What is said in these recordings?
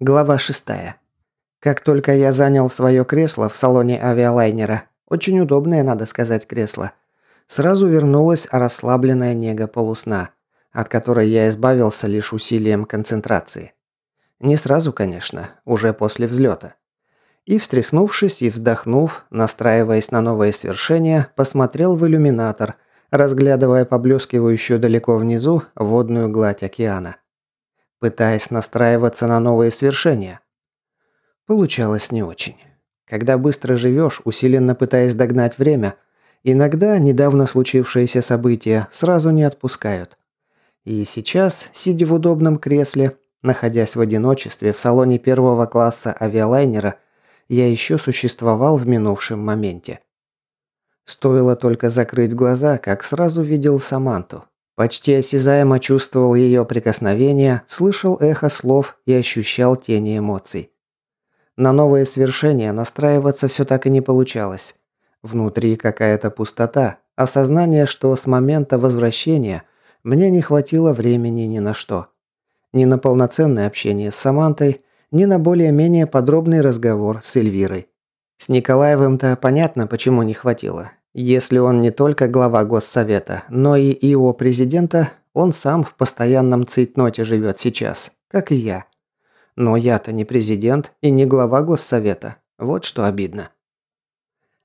Глава 6. Как только я занял свое кресло в салоне авиалайнера, очень удобное, надо сказать, кресло, сразу вернулась расслабленная нега полусна, от которой я избавился лишь усилием концентрации. Не сразу, конечно, уже после взлета. И, встряхнувшись и вздохнув, настраиваясь на новое свершение, посмотрел в иллюминатор, разглядывая поблескивающую далеко внизу водную гладь океана пытаясь настраиваться на новые свершения. Получалось не очень. Когда быстро живешь, усиленно пытаясь догнать время, иногда недавно случившиеся события сразу не отпускают. И сейчас, сидя в удобном кресле, находясь в одиночестве в салоне первого класса авиалайнера, я еще существовал в минувшем моменте. Стоило только закрыть глаза, как сразу видел Саманту, Почти осязаемо чувствовал ее прикосновение, слышал эхо слов и ощущал тени эмоций. На новое свершение настраиваться все так и не получалось. Внутри какая-то пустота, осознание, что с момента возвращения мне не хватило времени ни на что. Ни на полноценное общение с Самантой, ни на более-менее подробный разговор с Эльвирой. С Николаевым-то понятно, почему не хватило. Если он не только глава Госсовета, но и ИО президента, он сам в постоянном цейтноте живет сейчас, как и я. Но я-то не президент и не глава Госсовета. Вот что обидно.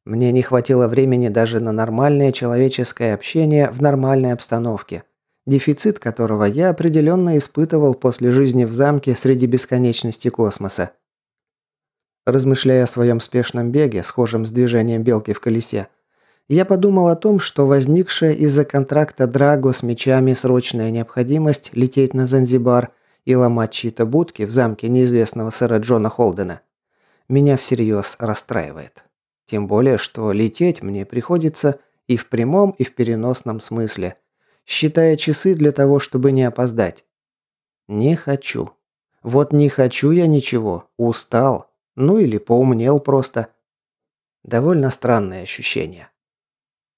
Мне не хватило времени даже на нормальное человеческое общение в нормальной обстановке, дефицит которого я определенно испытывал после жизни в замке среди бесконечности космоса. Размышляя о своем спешном беге, схожем с движением белки в колесе, я подумал о том, что возникшая из-за контракта Драго с мечами срочная необходимость лететь на Занзибар и ломать чьи-то будки в замке неизвестного сэра Джона Холдена меня всерьез расстраивает. Тем более, что лететь мне приходится и в прямом, и в переносном смысле, считая часы для того, чтобы не опоздать. Не хочу. Вот не хочу я ничего, устал. Ну или поумнел просто. Довольно странное ощущение.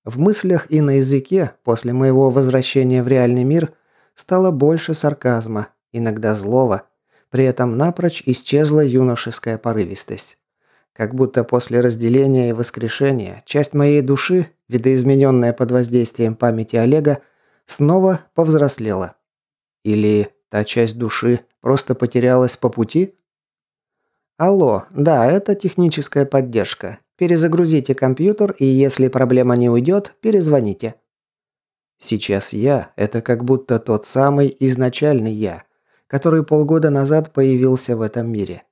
В мыслях и на языке после моего возвращения в реальный мир стало больше сарказма, иногда злого, при этом напрочь исчезла юношеская порывистость. Как будто после разделения и воскрешения часть моей души, видоизмененная под воздействием памяти Олега, снова повзрослела. Или та часть души просто потерялась по пути? Алло, да, это техническая поддержка. Перезагрузите компьютер, и если проблема не уйдет, перезвоните. Сейчас я – это как будто тот самый изначальный я, который полгода назад появился в этом мире.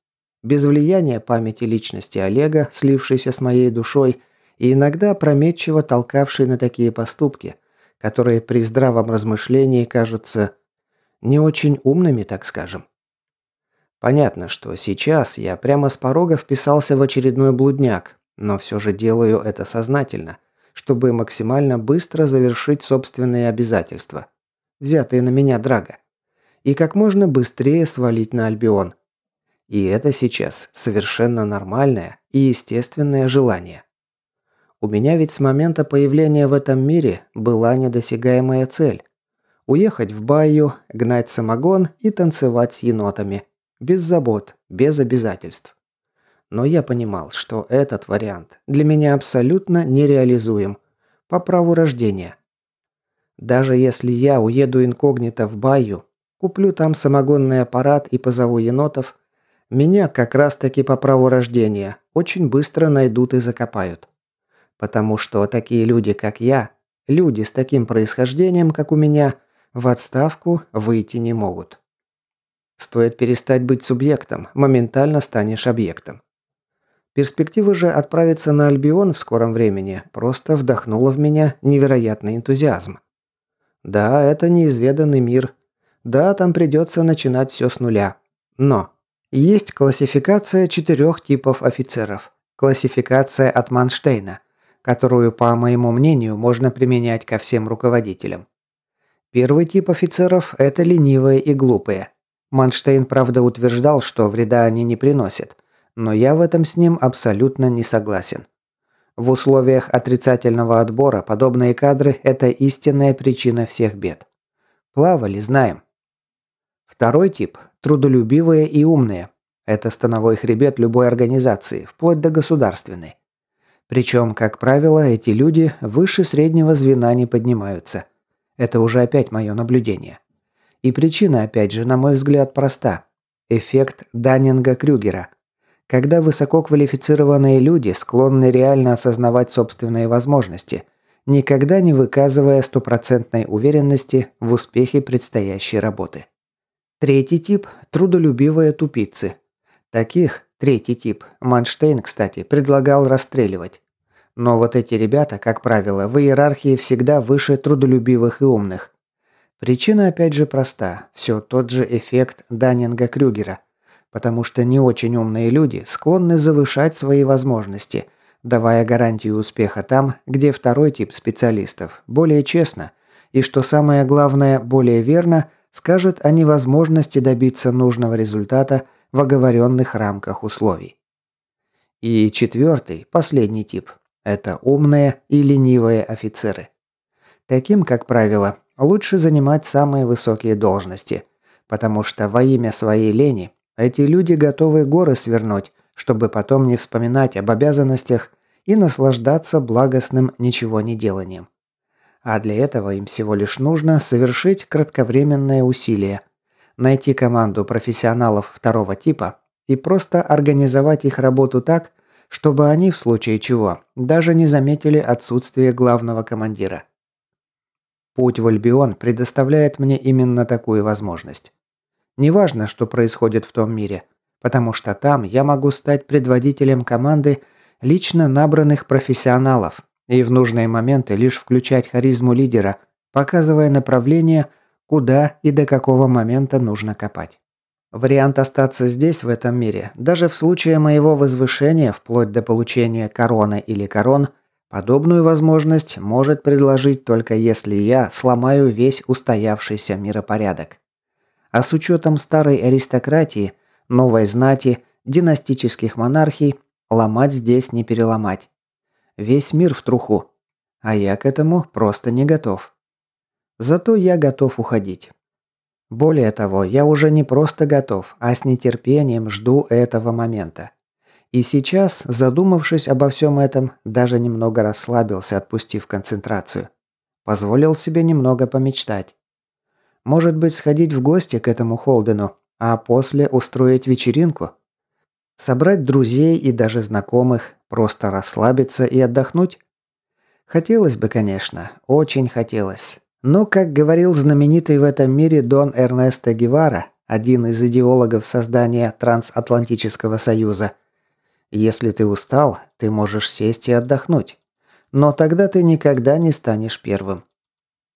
Без влияния памяти личности Олега, слившейся с моей душой, и иногда опрометчиво толкавший на такие поступки, которые при здравом размышлении кажутся не очень умными, так скажем. Понятно, что сейчас я прямо с порога вписался в очередной блудняк, но все же делаю это сознательно, чтобы максимально быстро завершить собственные обязательства, взятые на меня Драга, и как можно быстрее свалить на Альбион. И это сейчас совершенно нормальное и естественное желание. У меня ведь с момента появления в этом мире была недосягаемая цель – уехать в Байю, гнать самогон и танцевать с енотами. Без забот, без обязательств. Но я понимал, что этот вариант для меня абсолютно нереализуем. По праву рождения. Даже если я уеду инкогнито в Баю, куплю там самогонный аппарат и позову енотов, меня как раз-таки по праву рождения очень быстро найдут и закопают. Потому что такие люди, как я, люди с таким происхождением, как у меня, в отставку выйти не могут. Стоит перестать быть субъектом, моментально станешь объектом. Перспектива же отправиться на Альбион в скором времени просто вдохнула в меня невероятный энтузиазм. Да, это неизведанный мир. Да, там придется начинать все с нуля. Но есть классификация четырех типов офицеров. Классификация от Манштейна, которую, по моему мнению, можно применять ко всем руководителям. Первый тип офицеров – это ленивые и глупые. Манштейн, правда, утверждал, что вреда они не приносят – но я в этом с ним абсолютно не согласен. В условиях отрицательного отбора подобные кадры – это истинная причина всех бед. Плавали, знаем. Второй тип – трудолюбивые и умные. Это становой хребет любой организации, вплоть до государственной. Причем, как правило, эти люди выше среднего звена не поднимаются. Это уже опять мое наблюдение. И причина, опять же, на мой взгляд, проста. Эффект Даннинга-Крюгера. Когда высококвалифицированные люди склонны реально осознавать собственные возможности, никогда не выказывая стопроцентной уверенности в успехе предстоящей работы. Третий тип – трудолюбивые тупицы. Таких, третий тип, Манштейн, кстати, предлагал расстреливать. Но вот эти ребята, как правило, в иерархии всегда выше трудолюбивых и умных. Причина опять же проста. Все тот же эффект Даннинга-Крюгера. Потому что не очень умные люди склонны завышать свои возможности, давая гарантию успеха там, где второй тип специалистов более честно и, что самое главное, более верно, скажет о невозможности добиться нужного результата в оговоренных рамках условий. И четвертый, последний тип – это умные и ленивые офицеры. Таким, как правило, лучше занимать самые высокие должности, потому что во имя своей лени эти люди готовы горы свернуть, чтобы потом не вспоминать об обязанностях и наслаждаться благостным ничего не деланием. А для этого им всего лишь нужно совершить кратковременное усилие, найти команду профессионалов второго типа и просто организовать их работу так, чтобы они в случае чего даже не заметили отсутствие главного командира. Путь в Альбион предоставляет мне именно такую возможность. Неважно, что происходит в том мире, потому что там я могу стать предводителем команды лично набранных профессионалов и в нужные моменты лишь включать харизму лидера, показывая направление, куда и до какого момента нужно копать. Вариант остаться здесь, в этом мире, даже в случае моего возвышения, вплоть до получения короны или корон – Подобную возможность может предложить только если я сломаю весь устоявшийся миропорядок. А с учетом старой аристократии, новой знати, династических монархий, ломать здесь не переломать. Весь мир в труху. А я к этому просто не готов. Зато я готов уходить. Более того, я уже не просто готов, а с нетерпением жду этого момента. И сейчас, задумавшись обо всем этом, даже немного расслабился, отпустив концентрацию. Позволил себе немного помечтать. Может быть, сходить в гости к этому Холдену, а после устроить вечеринку? Собрать друзей и даже знакомых, просто расслабиться и отдохнуть? Хотелось бы, конечно, очень хотелось. Но, как говорил знаменитый в этом мире Дон Эрнесто Гевара, один из идеологов создания Трансатлантического Союза – если ты устал, ты можешь сесть и отдохнуть. Но тогда ты никогда не станешь первым.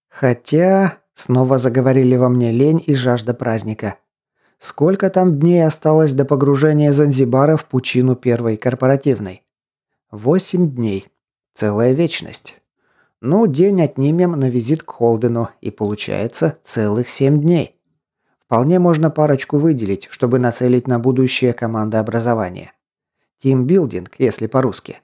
Хотя... Снова заговорили во мне лень и жажда праздника. Сколько там дней осталось до погружения Занзибара в пучину первой корпоративной? Восемь дней. Целая вечность. Ну, день отнимем на визит к Холдену, и получается целых семь дней. Вполне можно парочку выделить, чтобы нацелить на будущее командообразование. Тимбилдинг, если по-русски.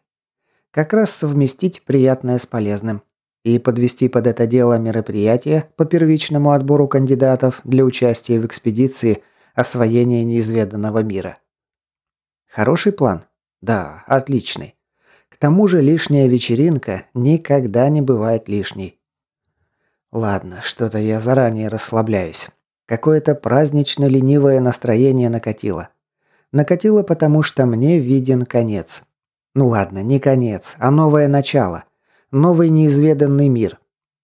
Как раз совместить приятное с полезным. И подвести под это дело мероприятие по первичному отбору кандидатов для участия в экспедиции освоения неизведанного мира. Хороший план? Да, отличный. К тому же лишняя вечеринка никогда не бывает лишней. Ладно, что-то я заранее расслабляюсь. Какое-то празднично-ленивое настроение накатило. Накатило, потому что мне виден конец. Ну ладно, не конец, а новое начало. Новый неизведанный мир.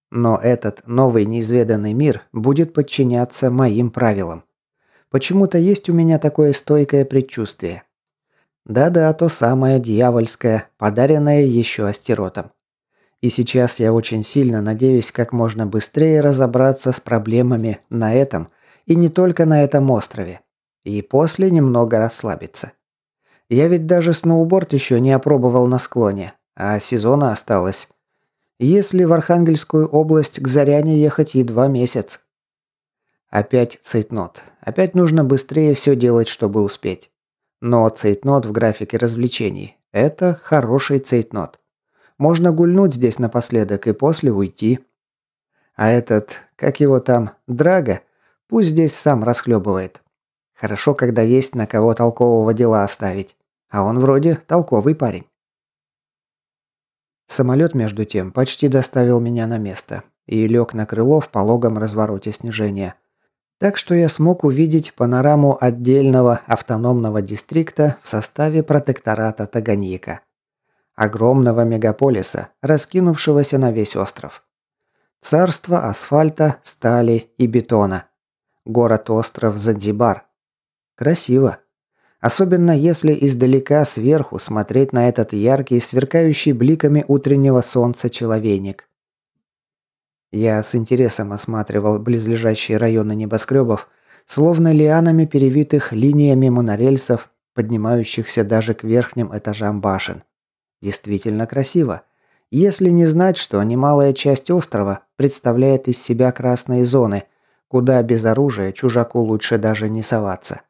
Но этот новый неизведанный мир будет подчиняться моим правилам. Почему-то есть у меня такое стойкое предчувствие. Да-да, то самое дьявольское, подаренное еще астеротом. И сейчас я очень сильно надеюсь как можно быстрее разобраться с проблемами на этом и не только на этом острове. И после немного расслабиться. Я ведь даже сноуборд еще не опробовал на склоне, а сезона осталось. Если в Архангельскую область к Заряне ехать едва месяц. Опять цейтнот. Опять нужно быстрее все делать, чтобы успеть. Но цейтнот в графике развлечений – это хороший цейтнот. Можно гульнуть здесь напоследок и после уйти. А этот, как его там, Драга, пусть здесь сам расхлебывает. Хорошо, когда есть на кого толкового дела оставить. А он вроде толковый парень. Самолет, между тем, почти доставил меня на место и лег на крыло в пологом развороте снижения. Так что я смог увидеть панораму отдельного автономного дистрикта в составе протектората Таганьика. Огромного мегаполиса, раскинувшегося на весь остров. Царство асфальта, стали и бетона. Город-остров Занзибар. Красиво. Особенно если издалека сверху смотреть на этот яркий, сверкающий бликами утреннего солнца человейник. Я с интересом осматривал близлежащие районы небоскребов, словно лианами перевитых линиями монорельсов, поднимающихся даже к верхним этажам башен. Действительно красиво. Если не знать, что немалая часть острова представляет из себя красные зоны, куда без оружия чужаку лучше даже не соваться.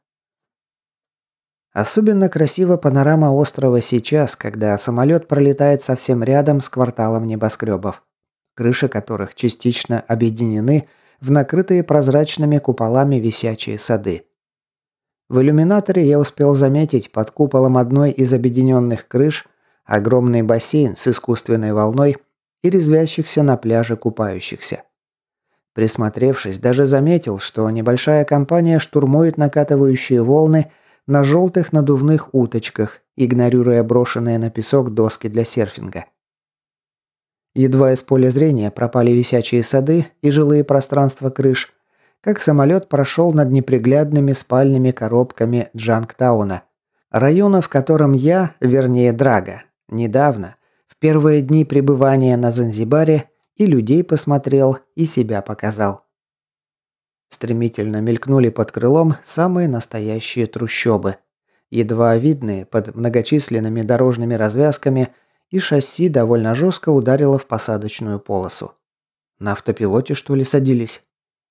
Особенно красива панорама острова сейчас, когда самолет пролетает совсем рядом с кварталом небоскребов крыши которых частично объединены в накрытые прозрачными куполами висячие сады. В иллюминаторе я успел заметить под куполом одной из объединенных крыш огромный бассейн с искусственной волной и резвящихся на пляже купающихся. Присмотревшись, даже заметил, что небольшая компания штурмует накатывающие волны на желтых надувных уточках, игнорируя брошенные на песок доски для серфинга. Едва из поля зрения пропали висячие сады и жилые пространства крыш, как самолет прошел над неприглядными спальными коробками Джангтауна, района, в котором я, вернее Драга, недавно, в первые дни пребывания на Занзибаре, и людей посмотрел, и себя показал. Стремительно мелькнули под крылом самые настоящие трущобы, едва видные под многочисленными дорожными развязками – и шасси довольно жестко ударило в посадочную полосу. На автопилоте, что ли, садились?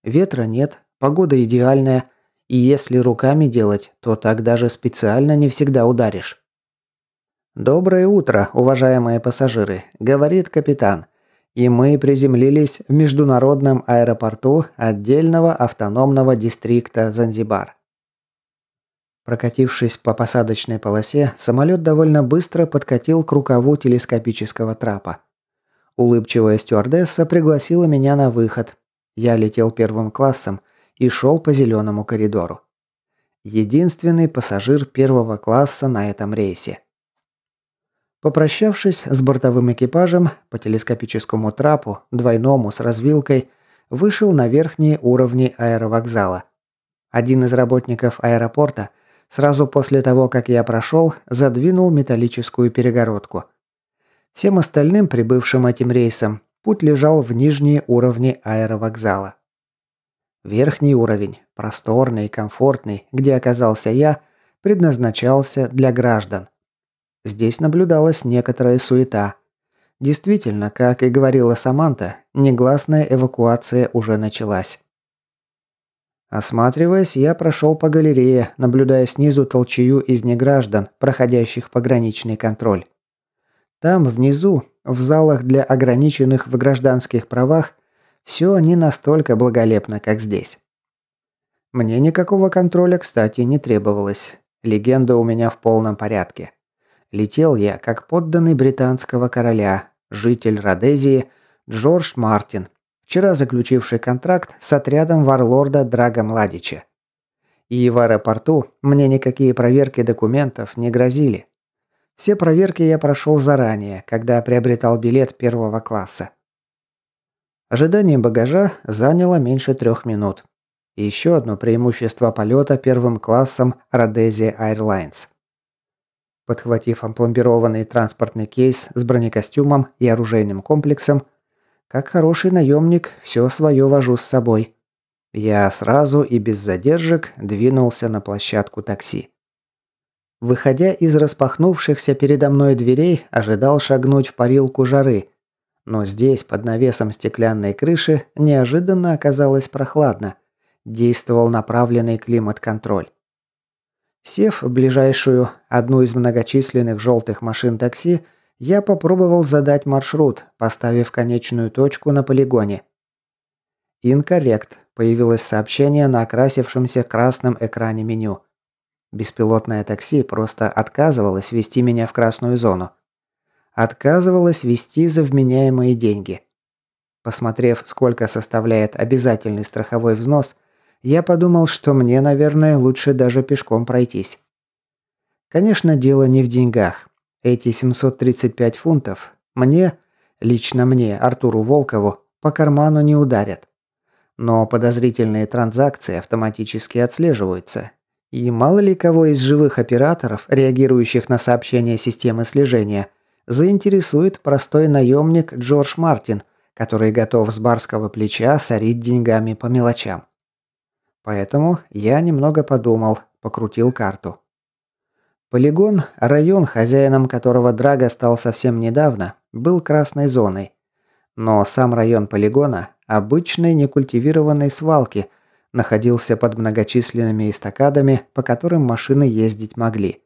Ветра нет, погода идеальная, и если руками делать, то так даже специально не всегда ударишь. «Доброе утро, уважаемые пассажиры», – говорит капитан. И мы приземлились в международном аэропорту отдельного автономного дистрикта Занзибар. Прокатившись по посадочной полосе, самолет довольно быстро подкатил к рукаву телескопического трапа. Улыбчивая стюардесса пригласила меня на выход. Я летел первым классом и шел по зеленому коридору. Единственный пассажир первого класса на этом рейсе. Попрощавшись с бортовым экипажем, по телескопическому трапу, двойному с развилкой, вышел на верхние уровни аэровокзала. Один из работников аэропорта – Сразу после того, как я прошел, задвинул металлическую перегородку. Всем остальным, прибывшим этим рейсом, путь лежал в нижние уровни аэровокзала. Верхний уровень, просторный и комфортный, где оказался я, предназначался для граждан. Здесь наблюдалась некоторая суета. Действительно, как и говорила Саманта, негласная эвакуация уже началась. Осматриваясь, я прошел по галерее, наблюдая снизу толчею из неграждан, проходящих пограничный контроль. Там, внизу, в залах для ограниченных в гражданских правах, все не настолько благолепно, как здесь. Мне никакого контроля, кстати, не требовалось. Легенда у меня в полном порядке. Летел я, как подданный британского короля, житель Родезии, Джордж Мартин, вчера заключивший контракт с отрядом варлорда Драга Младича. И в аэропорту мне никакие проверки документов не грозили. Все проверки я прошел заранее, когда приобретал билет первого класса. Ожидание багажа заняло меньше трех минут. И еще одно преимущество полета первым классом Rhodesia Airlines. Подхватив ампломбированный транспортный кейс с бронекостюмом и оружейным комплексом, как хороший наемник, все свое вожу с собой. Я сразу и без задержек двинулся на площадку такси. Выходя из распахнувшихся передо мной дверей, ожидал шагнуть в парилку жары. Но здесь, под навесом стеклянной крыши, неожиданно оказалось прохладно. Действовал направленный климат-контроль. Сев в ближайшую, одну из многочисленных желтых машин такси, я попробовал задать маршрут, поставив конечную точку на полигоне. Инкоррект. Появилось сообщение на окрасившемся красном экране меню. Беспилотное такси просто отказывалось вести меня в красную зону. Отказывалось вести за вменяемые деньги. Посмотрев, сколько составляет обязательный страховой взнос, я подумал, что мне, наверное, лучше даже пешком пройтись. Конечно, дело не в деньгах. Эти 735 фунтов мне, лично мне, Артуру Волкову, по карману не ударят. Но подозрительные транзакции автоматически отслеживаются. И мало ли кого из живых операторов, реагирующих на сообщения системы слежения, заинтересует простой наемник Джордж Мартин, который готов с барского плеча сорить деньгами по мелочам. Поэтому я немного подумал, покрутил карту. Полигон, район, хозяином которого Драга стал совсем недавно, был красной зоной. Но сам район полигона, обычной некультивированной свалки, находился под многочисленными эстакадами, по которым машины ездить могли.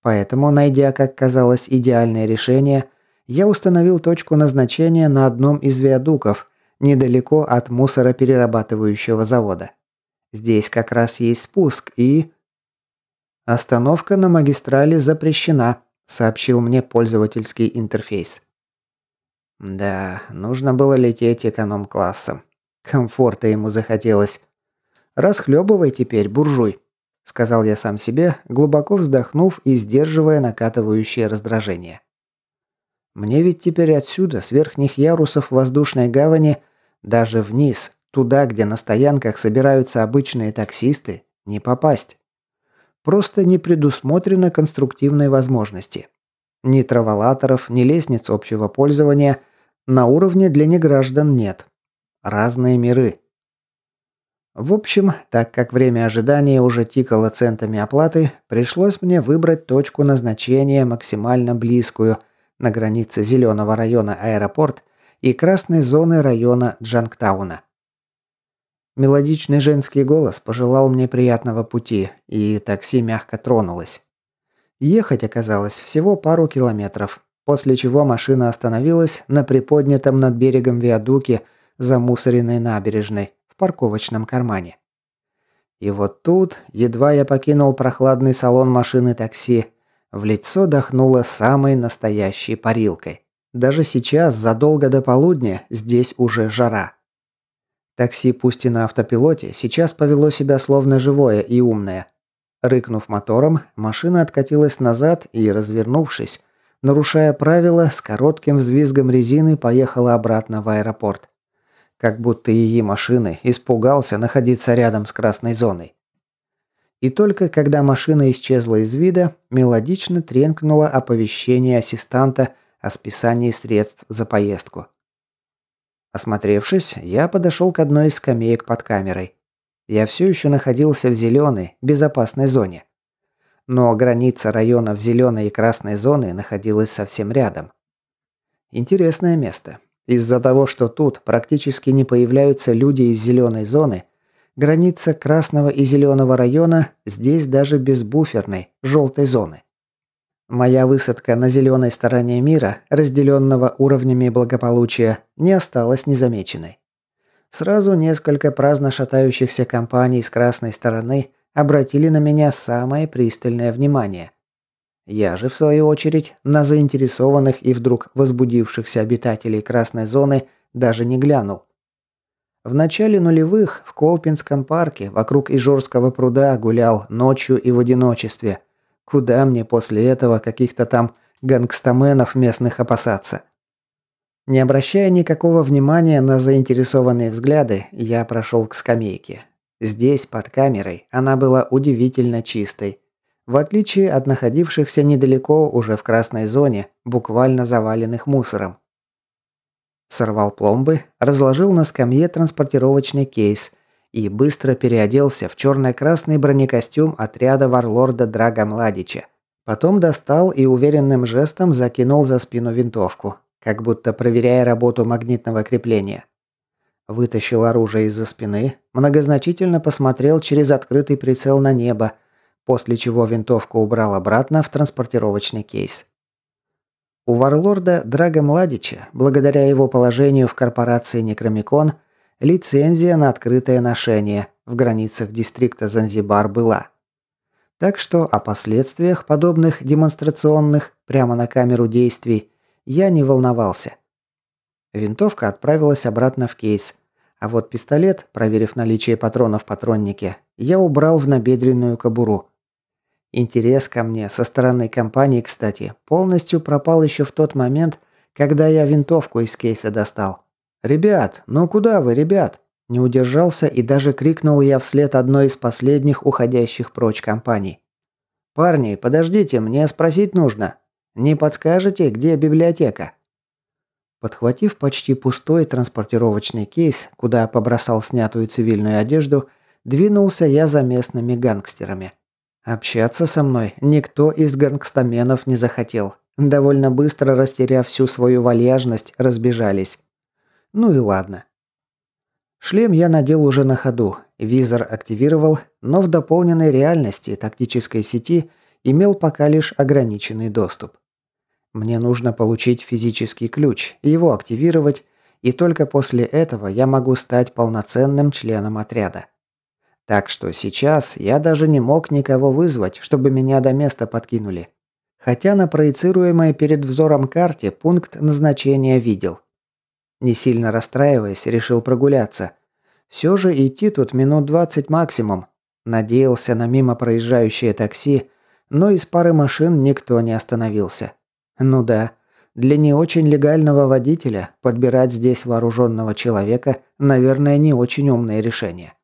Поэтому, найдя, как казалось, идеальное решение, я установил точку назначения на одном из виадуков, недалеко от мусороперерабатывающего завода. Здесь как раз есть спуск и... «Остановка на магистрали запрещена», – сообщил мне пользовательский интерфейс. Да, нужно было лететь эконом-классом. Комфорта ему захотелось. «Расхлебывай теперь, буржуй», – сказал я сам себе, глубоко вздохнув и сдерживая накатывающее раздражение. «Мне ведь теперь отсюда, с верхних ярусов воздушной гавани, даже вниз, туда, где на стоянках собираются обычные таксисты, не попасть». Просто не предусмотрено конструктивной возможности. Ни траволаторов, ни лестниц общего пользования на уровне для неграждан нет. Разные миры. В общем, так как время ожидания уже тикало центами оплаты, пришлось мне выбрать точку назначения максимально близкую на границе зеленого района аэропорт и красной зоны района Джангтауна. Мелодичный женский голос пожелал мне приятного пути, и такси мягко тронулось. Ехать оказалось всего пару километров, после чего машина остановилась на приподнятом над берегом виадуке замусоренной набережной в парковочном кармане. И вот тут, едва я покинул прохладный салон машины такси, в лицо дохнуло самой настоящей парилкой. Даже сейчас, задолго до полудня, здесь уже жара. Такси, пусть и на автопилоте, сейчас повело себя словно живое и умное. Рыкнув мотором, машина откатилась назад и, развернувшись, нарушая правила, с коротким взвизгом резины поехала обратно в аэропорт. Как будто ИИ машины испугался находиться рядом с красной зоной. И только когда машина исчезла из вида, мелодично тренкнуло оповещение ассистанта о списании средств за поездку. Осмотревшись, я подошел к одной из скамеек под камерой. Я все еще находился в зеленой, безопасной зоне. Но граница районов зеленой и красной зоны находилась совсем рядом. Интересное место. Из-за того, что тут практически не появляются люди из зеленой зоны, граница красного и зеленого района здесь даже без буферной, желтой зоны. Моя высадка на зеленой стороне мира, разделенного уровнями благополучия, не осталась незамеченной. Сразу несколько праздно шатающихся компаний с красной стороны обратили на меня самое пристальное внимание. Я же, в свою очередь, на заинтересованных и вдруг возбудившихся обитателей красной зоны даже не глянул. В начале нулевых в Колпинском парке вокруг Ижорского пруда гулял ночью и в одиночестве – Куда мне после этого каких-то там гангстаменов местных опасаться? Не обращая никакого внимания на заинтересованные взгляды, я прошел к скамейке. Здесь, под камерой, она была удивительно чистой. В отличие от находившихся недалеко, уже в красной зоне, буквально заваленных мусором. Сорвал пломбы, разложил на скамье транспортировочный кейс и быстро переоделся в черно-красный бронекостюм отряда варлорда Драга Младича. Потом достал и уверенным жестом закинул за спину винтовку, как будто проверяя работу магнитного крепления. Вытащил оружие из-за спины, многозначительно посмотрел через открытый прицел на небо, после чего винтовку убрал обратно в транспортировочный кейс. У варлорда Драга Младича, благодаря его положению в корпорации Некромикон, лицензия на открытое ношение в границах дистрикта Занзибар была. Так что о последствиях подобных демонстрационных прямо на камеру действий я не волновался. Винтовка отправилась обратно в кейс, а вот пистолет, проверив наличие патронов в патроннике, я убрал в набедренную кобуру. Интерес ко мне со стороны компании, кстати, полностью пропал еще в тот момент, когда я винтовку из кейса достал. «Ребят, ну куда вы, ребят?» Не удержался и даже крикнул я вслед одной из последних уходящих прочь компаний. «Парни, подождите, мне спросить нужно. Не подскажете, где библиотека?» Подхватив почти пустой транспортировочный кейс, куда побросал снятую цивильную одежду, двинулся я за местными гангстерами. Общаться со мной никто из гангстаменов не захотел. Довольно быстро растеряв всю свою вальяжность, разбежались. Ну и ладно. Шлем я надел уже на ходу, визор активировал, но в дополненной реальности тактической сети имел пока лишь ограниченный доступ. Мне нужно получить физический ключ, его активировать, и только после этого я могу стать полноценным членом отряда. Так что сейчас я даже не мог никого вызвать, чтобы меня до места подкинули. Хотя на проецируемой перед взором карте пункт назначения видел. Не сильно расстраиваясь, решил прогуляться. Все же идти тут минут 20 максимум. Надеялся на мимо проезжающее такси, но из пары машин никто не остановился. Ну да, для не очень легального водителя подбирать здесь вооруженного человека, наверное, не очень умное решение.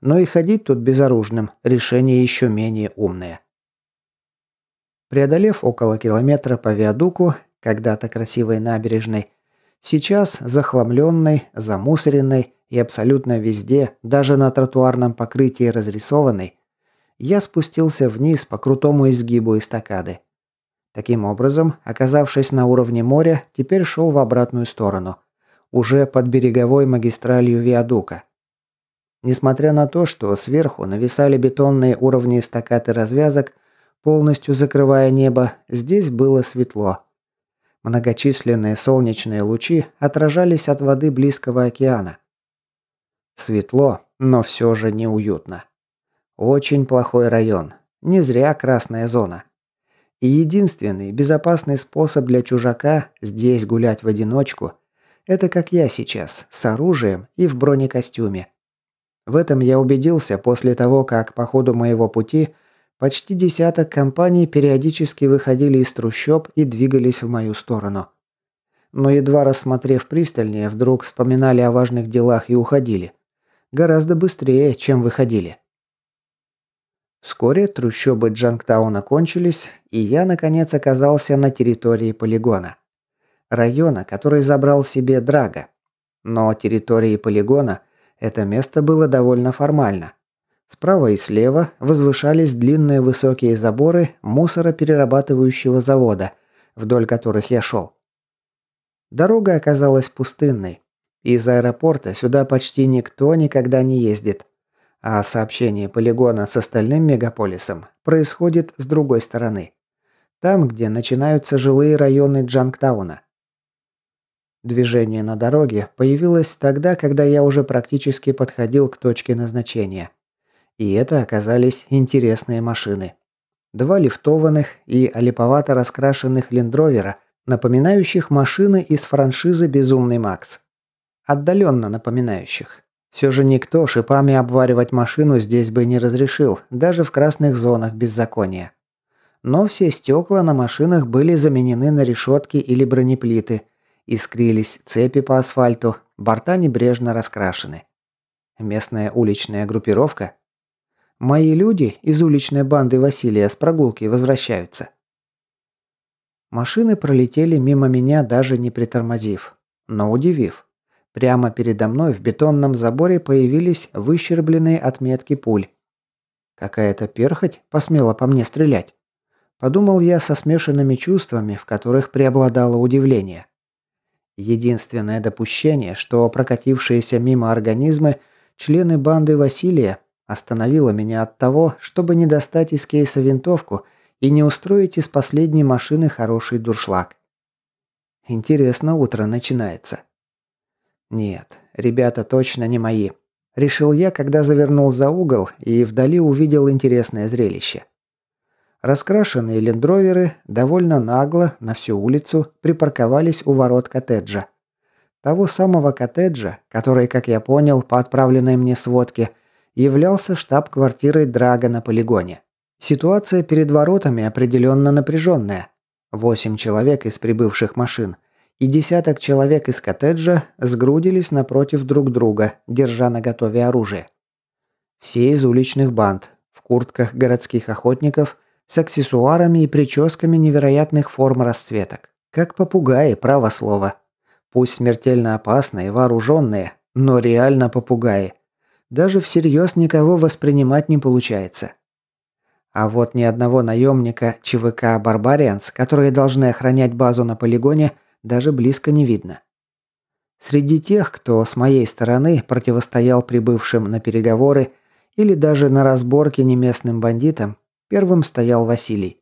Но и ходить тут безоружным – решение еще менее умное. Преодолев около километра по виадуку, когда-то красивой набережной, Сейчас захламленной, замусоренной и абсолютно везде, даже на тротуарном покрытии разрисованной, я спустился вниз по крутому изгибу эстакады. Таким образом, оказавшись на уровне моря, теперь шел в обратную сторону, уже под береговой магистралью Виадука. Несмотря на то, что сверху нависали бетонные уровни эстакад и развязок, полностью закрывая небо, здесь было светло. Многочисленные солнечные лучи отражались от воды близкого океана. Светло, но все же неуютно. Очень плохой район. Не зря красная зона. И единственный безопасный способ для чужака здесь гулять в одиночку – это как я сейчас, с оружием и в бронекостюме. В этом я убедился после того, как по ходу моего пути Почти десяток компаний периодически выходили из трущоб и двигались в мою сторону. Но едва рассмотрев пристальнее, вдруг вспоминали о важных делах и уходили. Гораздо быстрее, чем выходили. Вскоре трущобы Джангтауна кончились, и я, наконец, оказался на территории полигона. Района, который забрал себе Драга. Но территории полигона это место было довольно формально. Справа и слева возвышались длинные высокие заборы мусороперерабатывающего завода, вдоль которых я шел. Дорога оказалась пустынной. Из аэропорта сюда почти никто никогда не ездит. А сообщение полигона с остальным мегаполисом происходит с другой стороны. Там, где начинаются жилые районы Джангтауна. Движение на дороге появилось тогда, когда я уже практически подходил к точке назначения. И это оказались интересные машины. Два лифтованных и олиповато раскрашенных лендровера, напоминающих машины из франшизы «Безумный Макс». Отдаленно напоминающих. Все же никто шипами обваривать машину здесь бы не разрешил, даже в красных зонах беззакония. Но все стекла на машинах были заменены на решетки или бронеплиты, искрились цепи по асфальту, борта небрежно раскрашены. Местная уличная группировка Мои люди из уличной банды Василия с прогулки возвращаются. Машины пролетели мимо меня, даже не притормозив, но удивив. Прямо передо мной в бетонном заборе появились выщербленные отметки пуль. Какая-то перхоть посмела по мне стрелять. Подумал я со смешанными чувствами, в которых преобладало удивление. Единственное допущение, что прокатившиеся мимо организмы, члены банды Василия, Остановила меня от того, чтобы не достать из кейса винтовку и не устроить из последней машины хороший дуршлаг. Интересно утро начинается. Нет, ребята точно не мои. Решил я, когда завернул за угол и вдали увидел интересное зрелище. Раскрашенные лендроверы довольно нагло на всю улицу припарковались у ворот коттеджа. Того самого коттеджа, который, как я понял по отправленной мне сводке, являлся штаб-квартирой Драга на полигоне. Ситуация перед воротами определенно напряженная. Восемь человек из прибывших машин и десяток человек из коттеджа сгрудились напротив друг друга, держа наготове оружие. Все из уличных банд, в куртках городских охотников, с аксессуарами и прическами невероятных форм расцветок. Как попугаи, право слово. Пусть смертельно опасные, вооруженные, но реально попугаи. Даже всерьез никого воспринимать не получается. А вот ни одного наемника ЧВК «Барбарианс», которые должны охранять базу на полигоне, даже близко не видно. Среди тех, кто с моей стороны противостоял прибывшим на переговоры или даже на разборке неместным бандитам, первым стоял Василий.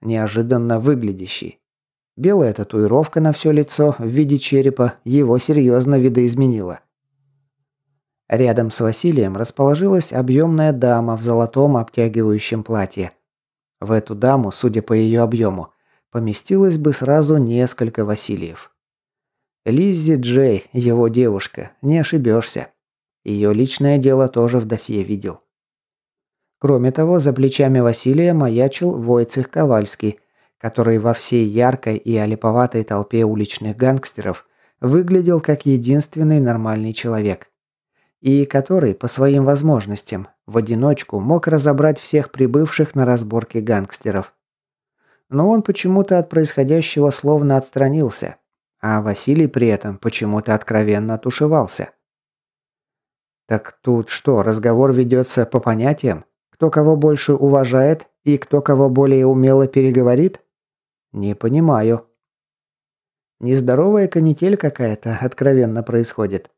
Неожиданно выглядящий. Белая татуировка на все лицо в виде черепа его серьезно видоизменила. Рядом с Василием расположилась объемная дама в золотом обтягивающем платье. В эту даму, судя по ее объему, поместилось бы сразу несколько Васильев. Лиззи Джей, его девушка, не ошибешься. Ее личное дело тоже в досье видел. Кроме того, за плечами Василия маячил Войцех Ковальский, который во всей яркой и олиповатой толпе уличных гангстеров выглядел как единственный нормальный человек. И который, по своим возможностям, в одиночку мог разобрать всех прибывших на разборке гангстеров. Но он почему-то от происходящего словно отстранился, а Василий при этом почему-то откровенно тушевался. Так тут что, разговор ведется по понятиям? Кто кого больше уважает и кто кого более умело переговорит? Не понимаю. Нездоровая канитель какая-то откровенно происходит.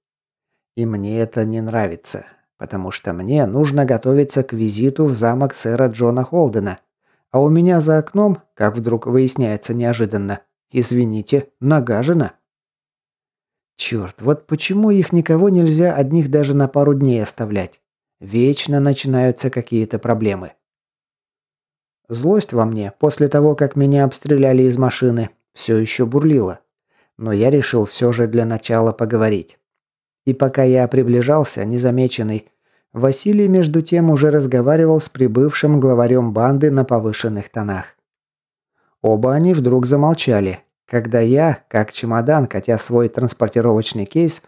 И мне это не нравится, потому что мне нужно готовиться к визиту в замок сэра Джона Холдена, а у меня за окном, как вдруг выясняется неожиданно, извините, нагажено. Черт, вот почему их никого нельзя одних даже на пару дней оставлять? Вечно начинаются какие-то проблемы. Злость во мне после того, как меня обстреляли из машины, все еще бурлила. Но я решил все же для начала поговорить. И пока я приближался, незамеченный, Василий между тем уже разговаривал с прибывшим главарем банды на повышенных тонах. Оба они вдруг замолчали, когда я, как чемодан, катя свой транспортировочный кейс,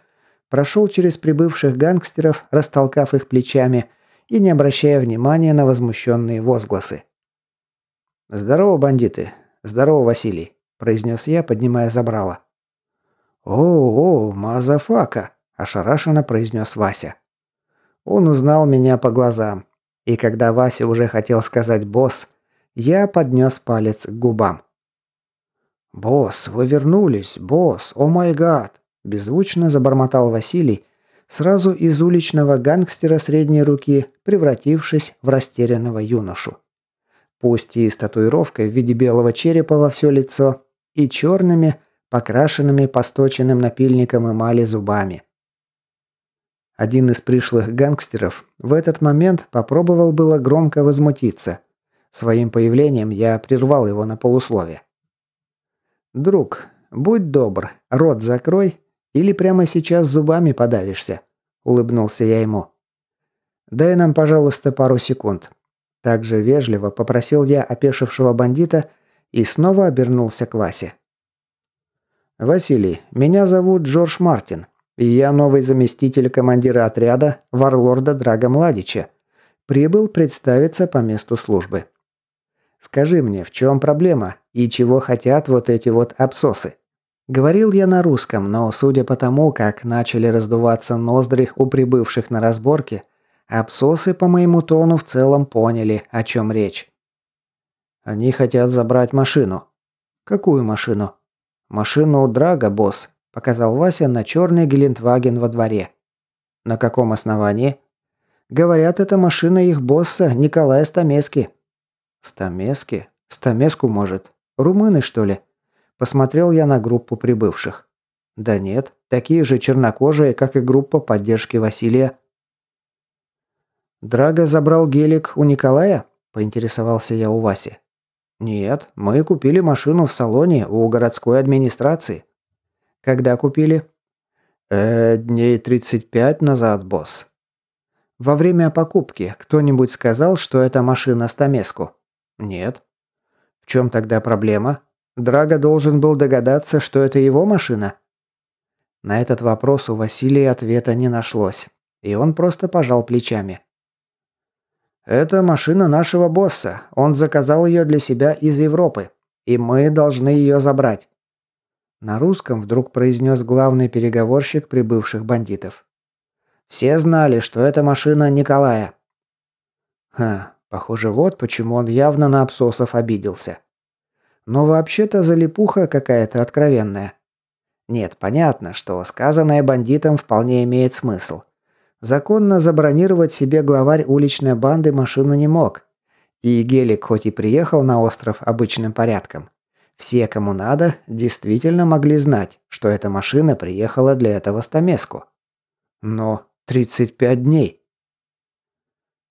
прошел через прибывших гангстеров, растолкав их плечами и не обращая внимания на возмущенные возгласы. «Здорово, бандиты! Здорово, Василий!» – произнес я, поднимая забрало. «О, о, мазафака!» – ошарашенно произнес Вася. Он узнал меня по глазам. И когда Вася уже хотел сказать «босс», я поднес палец к губам. «Босс, вы вернулись! Босс! О май гад!» Беззвучно забормотал Василий, сразу из уличного гангстера средней руки, превратившись в растерянного юношу. Пусть и с татуировкой в виде белого черепа во все лицо, и черными, покрашенными посточенным напильником эмали зубами. Один из пришлых гангстеров в этот момент попробовал было громко возмутиться. Своим появлением я прервал его на полусловие. «Друг, будь добр, рот закрой, или прямо сейчас зубами подавишься», – улыбнулся я ему. «Дай нам, пожалуйста, пару секунд». Также вежливо попросил я опешившего бандита и снова обернулся к Васе. «Василий, меня зовут Джордж Мартин. Я новый заместитель командира отряда Варлорда Драга Младича. Прибыл представиться по месту службы. Скажи мне, в чем проблема и чего хотят вот эти вот абсосы?» Говорил я на русском, но судя по тому, как начали раздуваться ноздри у прибывших на разборке, абсосы по моему тону в целом поняли, о чем речь. Они хотят забрать машину. Какую машину? Машину у Драга, босс показал Вася на черный Гелендваген во дворе. На каком основании? Говорят, это машина их босса Николая Стамески. Стамески? Стамеску, может. Румыны, что ли? Посмотрел я на группу прибывших. Да нет, такие же чернокожие, как и группа поддержки Василия. «Драго забрал гелик у Николая?» – поинтересовался я у Васи. «Нет, мы купили машину в салоне у городской администрации». «Когда купили?» «Э, дней 35 назад, босс». «Во время покупки кто-нибудь сказал, что это машина Стамеску?» «Нет». «В чем тогда проблема? Драго должен был догадаться, что это его машина?» На этот вопрос у Василия ответа не нашлось, и он просто пожал плечами. «Это машина нашего босса. Он заказал ее для себя из Европы, и мы должны ее забрать». На русском вдруг произнес главный переговорщик прибывших бандитов. Все знали, что это машина Николая. Ха, похоже, вот почему он явно на абсосов обиделся. Но вообще-то залипуха какая-то откровенная. Нет, понятно, что сказанное бандитам вполне имеет смысл. Законно забронировать себе главарь уличной банды машину не мог. И Гелик хоть и приехал на остров обычным порядком, все, кому надо, действительно могли знать, что эта машина приехала для этого стамеску. Но 35 дней.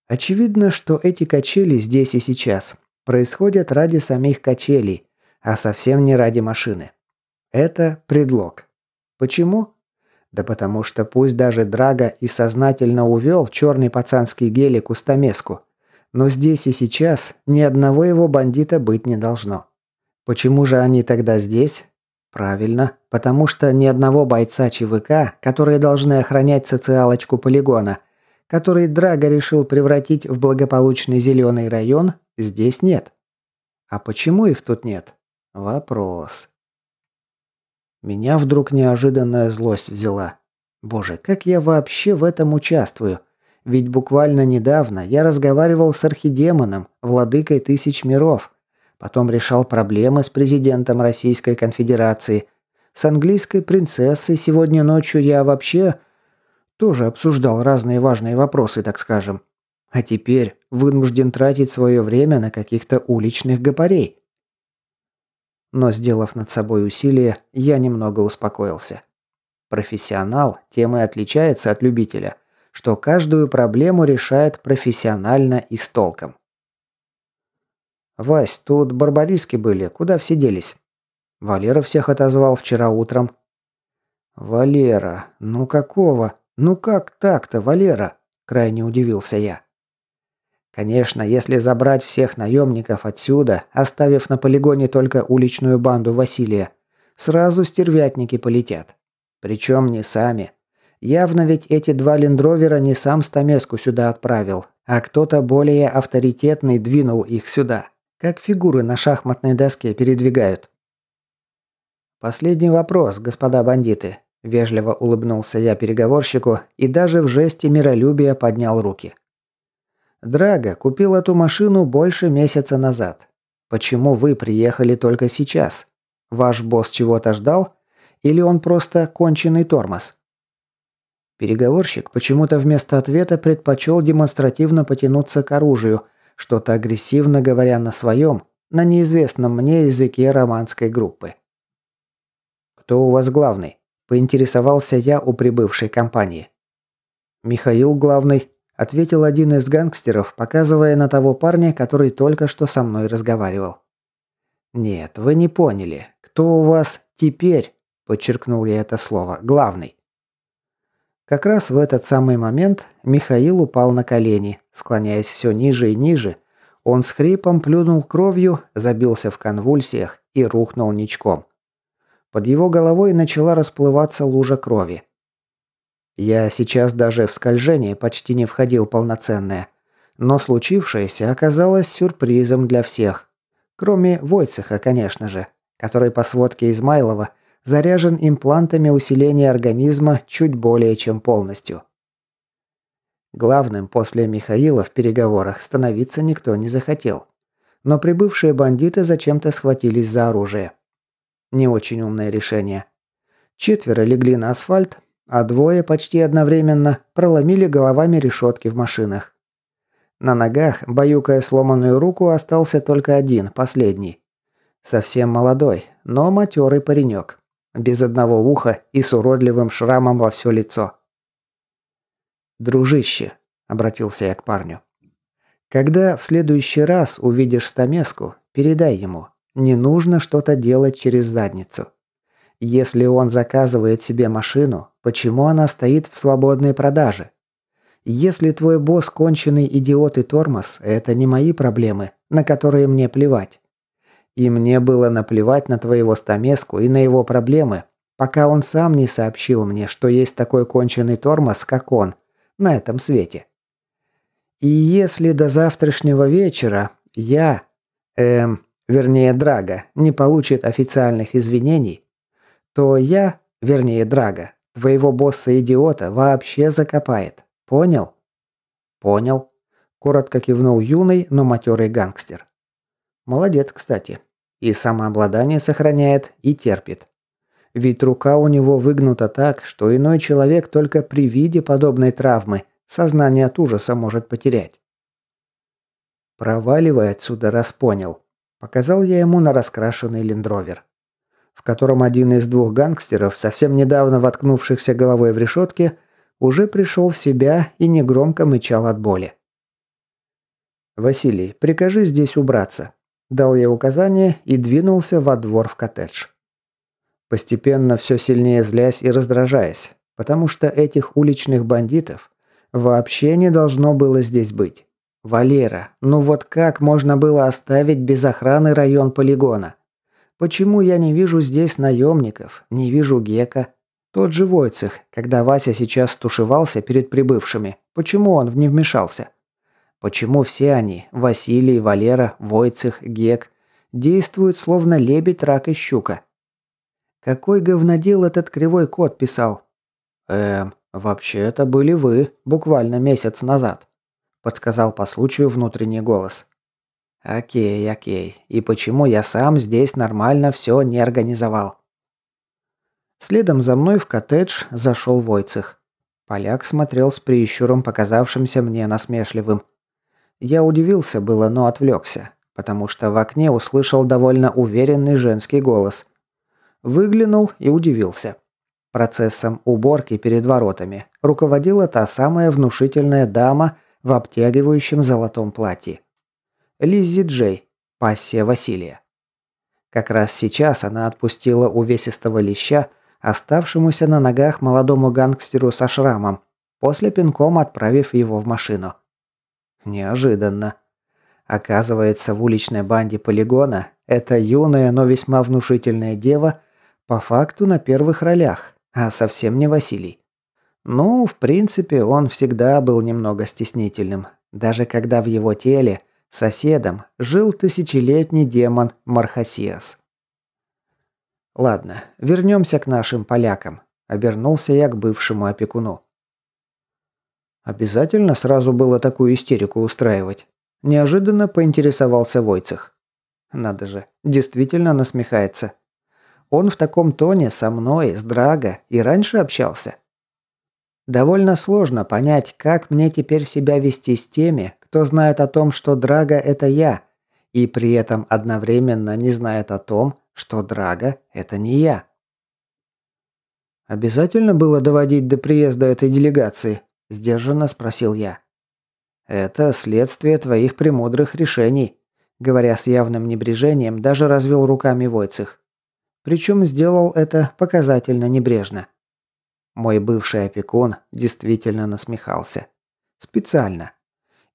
Очевидно, что эти качели здесь и сейчас происходят ради самих качелей, а совсем не ради машины. Это предлог. Почему? Да потому что пусть даже Драга и сознательно увел черный пацанский гелик у стамеску, но здесь и сейчас ни одного его бандита быть не должно. Почему же они тогда здесь? Правильно, потому что ни одного бойца ЧВК, которые должны охранять социалочку полигона, который Драго решил превратить в благополучный зеленый район, здесь нет. А почему их тут нет? Вопрос. Меня вдруг неожиданная злость взяла. Боже, как я вообще в этом участвую? Ведь буквально недавно я разговаривал с архидемоном, владыкой тысяч миров. Потом решал проблемы с президентом Российской Конфедерации. С английской принцессой сегодня ночью я вообще тоже обсуждал разные важные вопросы, так скажем. А теперь вынужден тратить свое время на каких-то уличных гопарей. Но сделав над собой усилие, я немного успокоился. Профессионал тем и отличается от любителя, что каждую проблему решает профессионально и с толком. «Вась, тут барбариски были. Куда все делись?» «Валера всех отозвал вчера утром». «Валера? Ну какого? Ну как так-то, Валера?» Крайне удивился я. Конечно, если забрать всех наемников отсюда, оставив на полигоне только уличную банду Василия, сразу стервятники полетят. Причем не сами. Явно ведь эти два лендровера не сам Стамеску сюда отправил, а кто-то более авторитетный двинул их сюда. Как фигуры на шахматной доске передвигают. Последний вопрос, господа бандиты. Вежливо улыбнулся я переговорщику и даже в жесте миролюбия поднял руки. Драго купил эту машину больше месяца назад. Почему вы приехали только сейчас? Ваш босс чего-то ждал? Или он просто конченый тормоз? Переговорщик почему-то вместо ответа предпочел демонстративно потянуться к оружию, что-то агрессивно говоря на своем, на неизвестном мне языке романской группы. «Кто у вас главный?» – поинтересовался я у прибывшей компании. «Михаил главный», – ответил один из гангстеров, показывая на того парня, который только что со мной разговаривал. «Нет, вы не поняли. Кто у вас теперь?» – подчеркнул я это слово. «Главный». Как раз в этот самый момент Михаил упал на колени, склоняясь все ниже и ниже. Он с хрипом плюнул кровью, забился в конвульсиях и рухнул ничком. Под его головой начала расплываться лужа крови. Я сейчас даже в скольжение почти не входил полноценное. Но случившееся оказалось сюрпризом для всех. Кроме Войцеха, конечно же, который по сводке Измайлова – заряжен имплантами усиления организма чуть более чем полностью. Главным после Михаила в переговорах становиться никто не захотел. Но прибывшие бандиты зачем-то схватились за оружие. Не очень умное решение. Четверо легли на асфальт, а двое почти одновременно проломили головами решетки в машинах. На ногах, баюкая сломанную руку, остался только один, последний. Совсем молодой, но матерый паренек. Без одного уха и с уродливым шрамом во все лицо. «Дружище», — обратился я к парню, — «когда в следующий раз увидишь стамеску, передай ему, не нужно что-то делать через задницу. Если он заказывает себе машину, почему она стоит в свободной продаже? Если твой босс конченый идиот и тормоз, это не мои проблемы, на которые мне плевать. И мне было наплевать на твоего стамеску и на его проблемы, пока он сам не сообщил мне, что есть такой конченый тормоз, как он, на этом свете. И если до завтрашнего вечера я, эм, вернее Драга, не получит официальных извинений, то я, вернее Драга, твоего босса-идиота вообще закопает. Понял? Понял. Коротко кивнул юный, но матерый гангстер. Молодец, кстати. И самообладание сохраняет, и терпит. Ведь рука у него выгнута так, что иной человек только при виде подобной травмы сознание от ужаса может потерять. «Проваливай отсюда, раз понял», – показал я ему на раскрашенный лендровер в котором один из двух гангстеров, совсем недавно воткнувшихся головой в решетке, уже пришел в себя и негромко мычал от боли. «Василий, прикажи здесь убраться», – дал я указание и двинулся во двор в коттедж. Постепенно все сильнее злясь и раздражаясь, потому что этих уличных бандитов вообще не должно было здесь быть. Валера, ну вот как можно было оставить без охраны район полигона? Почему я не вижу здесь наемников, не вижу Гека? Тот же Войцех, когда Вася сейчас стушевался перед прибывшими, почему он не вмешался? Почему все они, Василий, Валера, Войцех, Гек, действуют словно лебедь, рак и щука? Какой говнодел этот кривой кот писал? Эм, вообще это были вы, буквально месяц назад, подсказал по случаю внутренний голос. Окей, окей. И почему я сам здесь нормально все не организовал? Следом за мной в коттедж зашел Войцех. Поляк смотрел с прищуром, показавшимся мне насмешливым. Я удивился было, но отвлекся, потому что в окне услышал довольно уверенный женский голос. Выглянул и удивился. Процессом уборки перед воротами руководила та самая внушительная дама в обтягивающем золотом платье. Лиззи Джей, пассия Василия. Как раз сейчас она отпустила увесистого леща, оставшемуся на ногах молодому гангстеру со шрамом, после пинком отправив его в машину. Неожиданно. Оказывается, в уличной банде полигона эта юная, но весьма внушительная дева по факту на первых ролях, а совсем не Василий. Ну, в принципе, он всегда был немного стеснительным, даже когда в его теле – Соседом жил тысячелетний демон Мархасиас. «Ладно, вернемся к нашим полякам», – обернулся я к бывшему опекуну. Обязательно сразу было такую истерику устраивать. Неожиданно поинтересовался Войцех. Надо же, действительно насмехается. Он в таком тоне со мной, с Драго, и раньше общался. Довольно сложно понять, как мне теперь себя вести с теми, кто знает о том, что Драга – это я, и при этом одновременно не знает о том, что Драга – это не я. «Обязательно было доводить до приезда этой делегации?» – сдержанно спросил я. «Это следствие твоих премудрых решений», – говоря с явным небрежением, даже развел руками Войцех. Причем сделал это показательно небрежно. Мой бывший опекун действительно насмехался. Специально.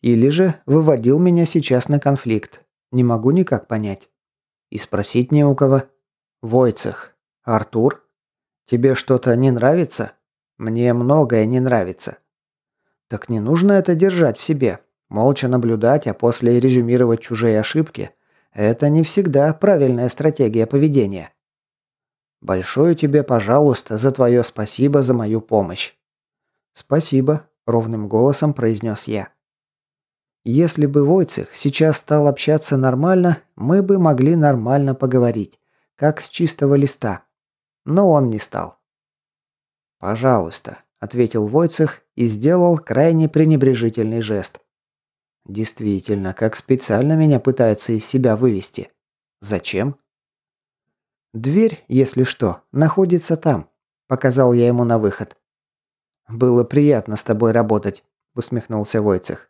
Или же выводил меня сейчас на конфликт. Не могу никак понять. И спросить не у кого. Войцех. Артур? Тебе что-то не нравится? Мне многое не нравится. Так не нужно это держать в себе. Молча наблюдать, а после резюмировать чужие ошибки – это не всегда правильная стратегия поведения. Большое тебе, пожалуйста, за твое спасибо за мою помощь. Спасибо, ровным голосом произнес я. Если бы Войцех сейчас стал общаться нормально, мы бы могли нормально поговорить, как с чистого листа. Но он не стал. «Пожалуйста», – ответил Войцех и сделал крайне пренебрежительный жест. «Действительно, как специально меня пытается из себя вывести. Зачем?» Дверь, если что, находится там», – показал я ему на выход. «Было приятно с тобой работать», – усмехнулся Войцех.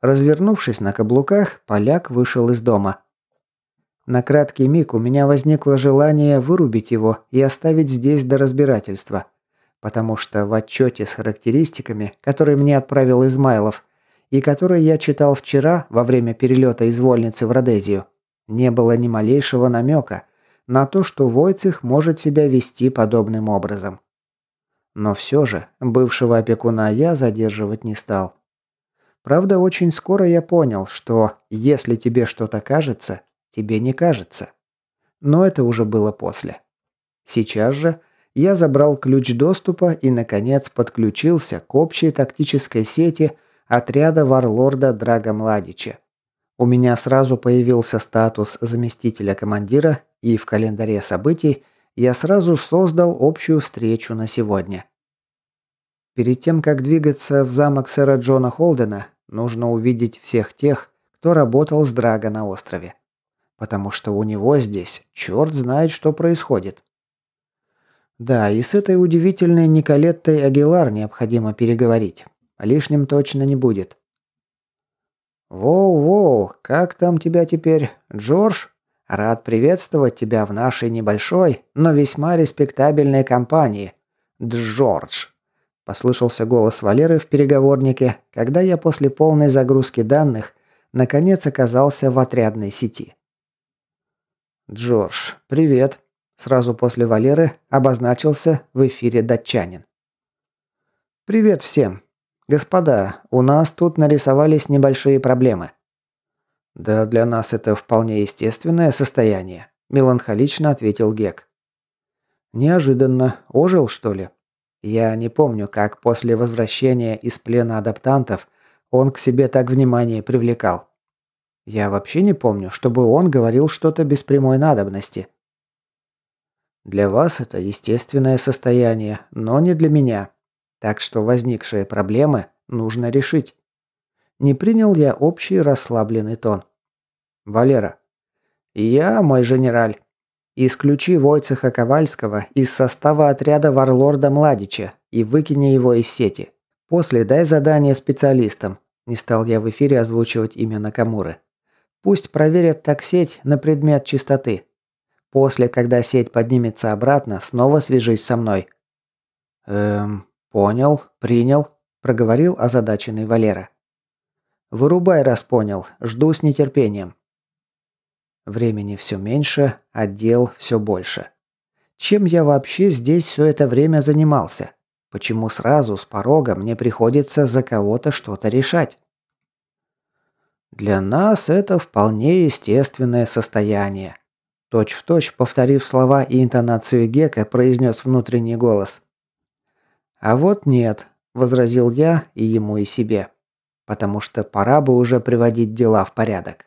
Развернувшись на каблуках, поляк вышел из дома. На краткий миг у меня возникло желание вырубить его и оставить здесь до разбирательства, потому что в отчете с характеристиками, который мне отправил Измайлов, и который я читал вчера во время перелета из вольницы в Родезию, не было ни малейшего намека на то, что Войцех может себя вести подобным образом. Но все же, бывшего опекуна я задерживать не стал. Правда, очень скоро я понял, что если тебе что-то кажется, тебе не кажется. Но это уже было после. Сейчас же я забрал ключ доступа и, наконец, подключился к общей тактической сети отряда варлорда Драга Младича. У меня сразу появился статус заместителя командира, и в календаре событий я сразу создал общую встречу на сегодня. Перед тем, как двигаться в замок сэра Джона Холдена, нужно увидеть всех тех, кто работал с Драго на острове. Потому что у него здесь черт знает, что происходит. Да, и с этой удивительной Николеттой Агилар необходимо переговорить. Лишним точно не будет. «Воу-воу, как там тебя теперь, Джордж? Рад приветствовать тебя в нашей небольшой, но весьма респектабельной компании. Джордж!» Послышался голос Валеры в переговорнике, когда я после полной загрузки данных наконец оказался в отрядной сети. «Джордж, привет!» Сразу после Валеры обозначился в эфире датчанин. «Привет всем. «Господа, у нас тут нарисовались небольшие проблемы». «Да для нас это вполне естественное состояние», – меланхолично ответил Гек. «Неожиданно. Ожил, что ли?» Я не помню, как после возвращения из плена адаптантов он к себе так внимание привлекал. Я вообще не помню, чтобы он говорил что-то без прямой надобности. Для вас это естественное состояние, но не для меня. Так что возникшие проблемы нужно решить. Не принял я общий расслабленный тон. Валера. Я, мой генераль. Исключи Войцеха Ковальского из состава отряда Варлорда Младича и выкини его из сети. После дай задание специалистам. Не стал я в эфире озвучивать имя Накамуры. Пусть проверят так сеть на предмет чистоты. После, когда сеть поднимется обратно, снова свяжись со мной. Эм, «Понял, принял», – проговорил озадаченный Валера. «Вырубай, раз понял. Жду с нетерпением». Времени все меньше, а дел все больше. Чем я вообще здесь все это время занимался? Почему сразу с порога мне приходится за кого-то что-то решать? Для нас это вполне естественное состояние. Точь в точь, повторив слова и интонацию Гека, произнес внутренний голос. «А вот нет», – возразил я и ему, и себе. «Потому что пора бы уже приводить дела в порядок».